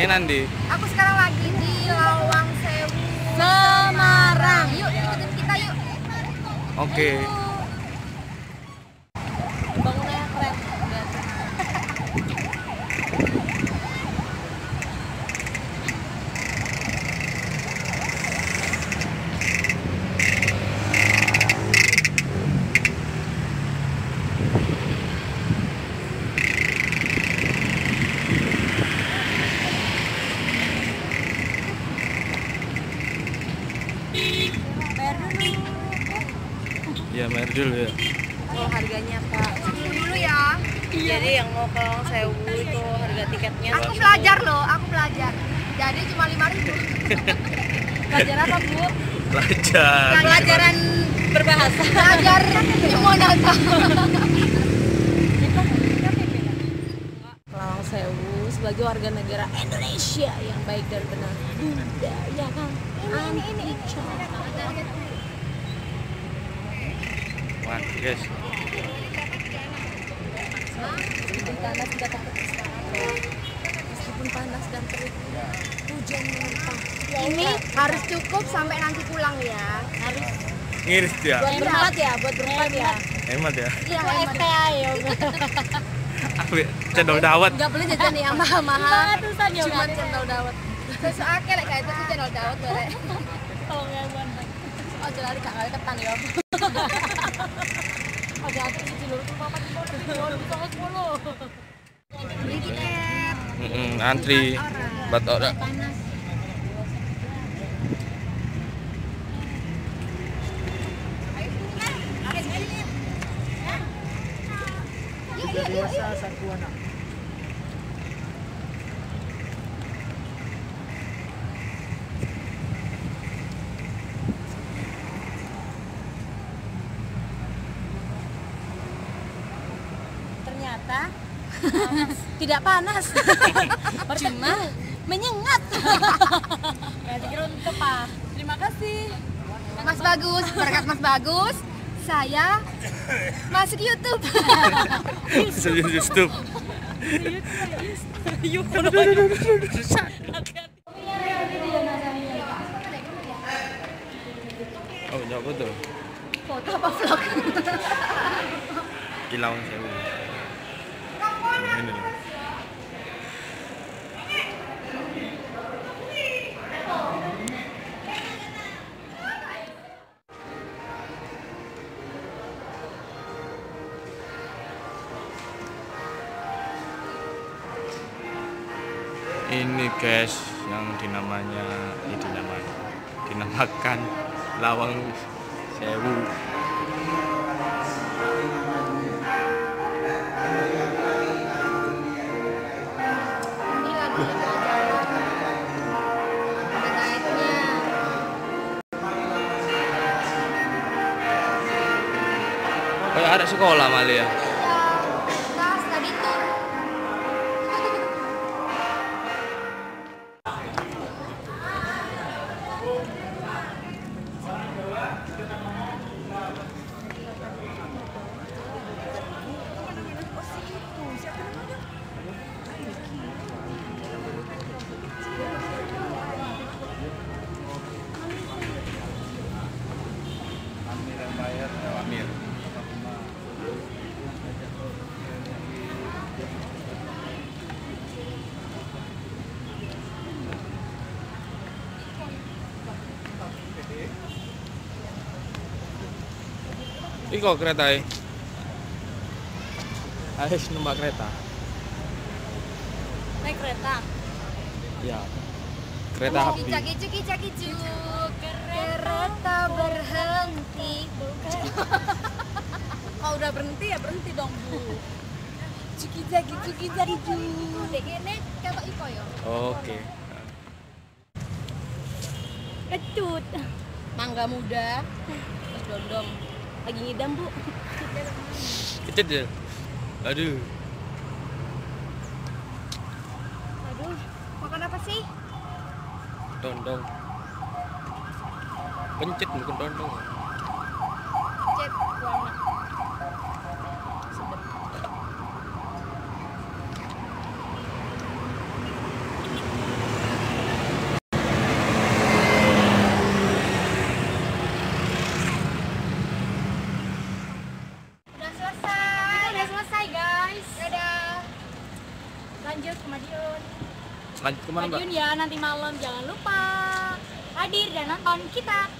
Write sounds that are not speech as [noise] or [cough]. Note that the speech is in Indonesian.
Aku sekarang lagi di Lawang Sewu Semarang. Yuk ikutin kita yuk. Oke. Yuk. Bayar dulu. Ya bayar dulu ya. Oh harganya pak. Dulu dulu ya. Jadi yang mau ke Sewu itu harga tiketnya. Aku belajar loh, aku belajar. Jadi cuma lima ribu. [laughs] Belajar apa bu? Belajar. Pelajaran berbahasa. Belajar Monata. [laughs] Lawang Sewu sebagai warga negara Indonesia yang baik dan benar budaya kan anti Wah, guys. meskipun panas tidak takut meskipun panas dan terik hujan Ini harus cukup sampai nanti pulang ya. harus Ngiris dia. buat berempat ya buat berempat ya Hemat ya. Iya, hemat. [laughs] Cendol dawet. nggak boleh jajan yang mahal-mahal cuma cendol dawet Sesuatu akeh lek kayak itu sih channel Daud boleh. kalau nggak oh jadi gak kali ketan ya [laughs] ada ada di luar tuh papa di luar bisa sepuluh Beli tiket. Mm-mm, antri. Bat ora. Ternyata [laughs] tidak panas [laughs] cuma menyengat [laughs] berarti kira untuk pak terima kasih Mas Bagus, berkat Mas Bagus, saya masuk YouTube. YouTube. Oh, jawab betul. Foto apa vlog? Kilauan sewu. Ini guys yang dinamanya, ini dinamanya, dinamakan lawang sewu. Kayak ada sekolah malah ya. Amir. Iko kereta e. Ayo numpak kereta. naik kereta Ya. Kereta api. Kicak kicuk kicak kicuk. Kereta berhenti. [laughs] kalau udah berhenti ya berhenti dong bu Cuki jagi cuki jagi cu. Dek kene ketok iko yo. Oke. kecut mangga muda terus dondong lagi ngidam bu Kecet ya. Aduh. Aduh, makan apa sih? Dondong. Pencet bukan dondong. lanjut ke Madiun. Lanjut ke Madiun ya nanti malam. Jangan lupa hadir dan nonton kita.